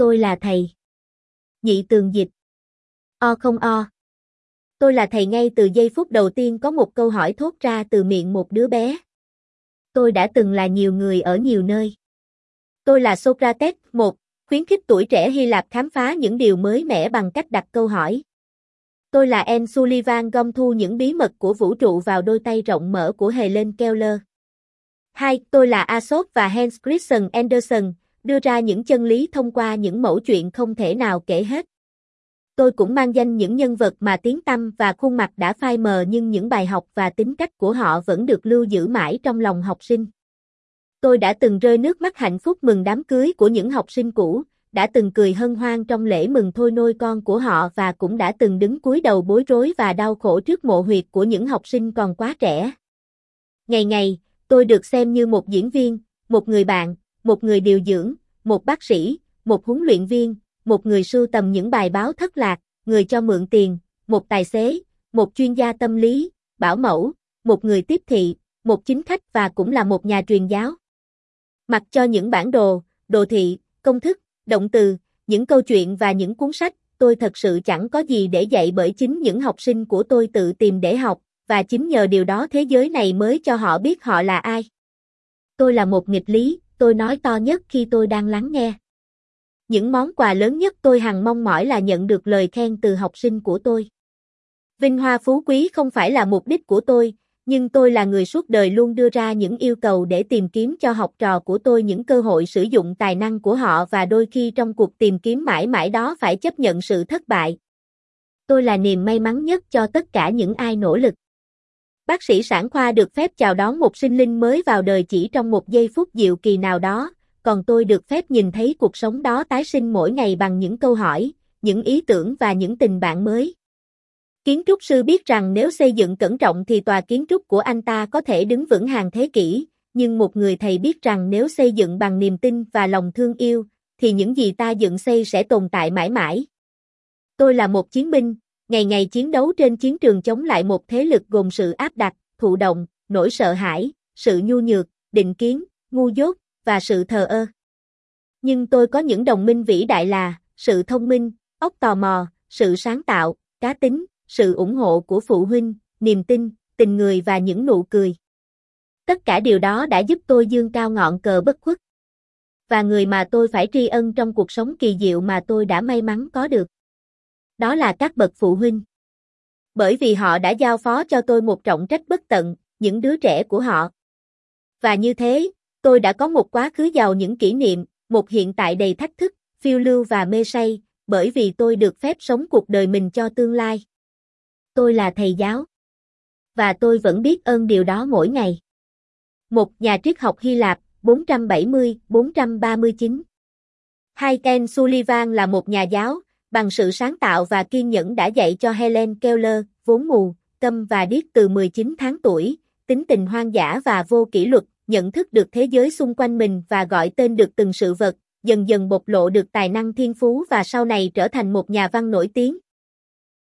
Tôi là thầy. Nhị tường dịch. O không o. Tôi là thầy ngay từ giây phút đầu tiên có một câu hỏi thốt ra từ miệng một đứa bé. Tôi đã từng là nhiều người ở nhiều nơi. Tôi là Socrates, một, khuyến khích tuổi trẻ Hy Lạp khám phá những điều mới mẻ bằng cách đặt câu hỏi. Tôi là Anne Sullivan gom thu những bí mật của vũ trụ vào đôi tay rộng mở của Helen Keller. hai Tôi là Aesop và Hans Christian Andersen, đưa ra những chân lý thông qua những mẫu chuyện không thể nào kể hết. Tôi cũng mang danh những nhân vật mà tiếng tâm và khuôn mặt đã phai mờ nhưng những bài học và tính cách của họ vẫn được lưu giữ mãi trong lòng học sinh. Tôi đã từng rơi nước mắt hạnh phúc mừng đám cưới của những học sinh cũ, đã từng cười hân hoan trong lễ mừng thôi nôi con của họ và cũng đã từng đứng cúi đầu bối rối và đau khổ trước mộ huyệt của những học sinh còn quá trẻ. Ngày ngày, tôi được xem như một diễn viên, một người bạn, một người điều dưỡng, một bác sĩ, một huấn luyện viên, một người sưu tầm những bài báo thất lạc, người cho mượn tiền, một tài xế, một chuyên gia tâm lý, bảo mẫu, một người tiếp thị, một chính khách và cũng là một nhà truyền giáo. Mặc cho những bản đồ, đồ thị, công thức, động từ, những câu chuyện và những cuốn sách, tôi thật sự chẳng có gì để dạy bởi chính những học sinh của tôi tự tìm để học, và chính nhờ điều đó thế giới này mới cho họ biết họ là ai. Tôi là một nghịch lý, tôi nói to nhất khi tôi đang lắng nghe. Những món quà lớn nhất tôi hằng mong mỏi là nhận được lời khen từ học sinh của tôi. Vinh hoa phú quý không phải là mục đích của tôi, nhưng tôi là người suốt đời luôn đưa ra những yêu cầu để tìm kiếm cho học trò của tôi những cơ hội sử dụng tài năng của họ và đôi khi trong cuộc tìm kiếm mãi mãi đó phải chấp nhận sự thất bại. Tôi là niềm may mắn nhất cho tất cả những ai nỗ lực. Bác sĩ sản khoa được phép chào đón một sinh linh mới vào đời chỉ trong một giây phút diệu kỳ nào đó, còn tôi được phép nhìn thấy cuộc sống đó tái sinh mỗi ngày bằng những câu hỏi, những ý tưởng và những tình bạn mới. Kiến trúc sư biết rằng nếu xây dựng cẩn trọng thì tòa kiến trúc của anh ta có thể đứng vững hàng thế kỷ, nhưng một người thầy biết rằng nếu xây dựng bằng niềm tin và lòng thương yêu, thì những gì ta dựng xây sẽ tồn tại mãi mãi. Tôi là một chiến binh, ngày ngày chiến đấu trên chiến trường chống lại một thế lực gồm sự áp đặt, thụ động, nỗi sợ hãi, sự nhu nhược, định kiến, ngu dốt, và sự thờ ơ. Nhưng tôi có những đồng minh vĩ đại là sự thông minh, óc tò mò, sự sáng tạo, cá tính, sự ủng hộ của phụ huynh, niềm tin, tình người và những nụ cười. Tất cả điều đó đã giúp tôi dương cao ngọn cờ bất khuất. Và người mà tôi phải tri ân trong cuộc sống kỳ diệu mà tôi đã may mắn có được. Đó là các bậc phụ huynh. Bởi vì họ đã giao phó cho tôi một trọng trách bất tận, những đứa trẻ của họ. Và như thế, tôi đã có một quá khứ giàu những kỷ niệm, một hiện tại đầy thách thức, phiêu lưu và mê say, bởi vì tôi được phép sống cuộc đời mình cho tương lai tôi là thầy giáo. Và tôi vẫn biết ơn điều đó mỗi ngày. Một nhà triết học Hy Lạp, 470-439 Hai Ken Sullivan là một nhà giáo, bằng sự sáng tạo và kiên nhẫn đã dạy cho Helen Keller, vốn mù, câm và điếc từ 19 tháng tuổi, tính tình hoang dã và vô kỷ luật, nhận thức được thế giới xung quanh mình và gọi tên được từng sự vật, dần dần bộc lộ được tài năng thiên phú và sau này trở thành một nhà văn nổi tiếng,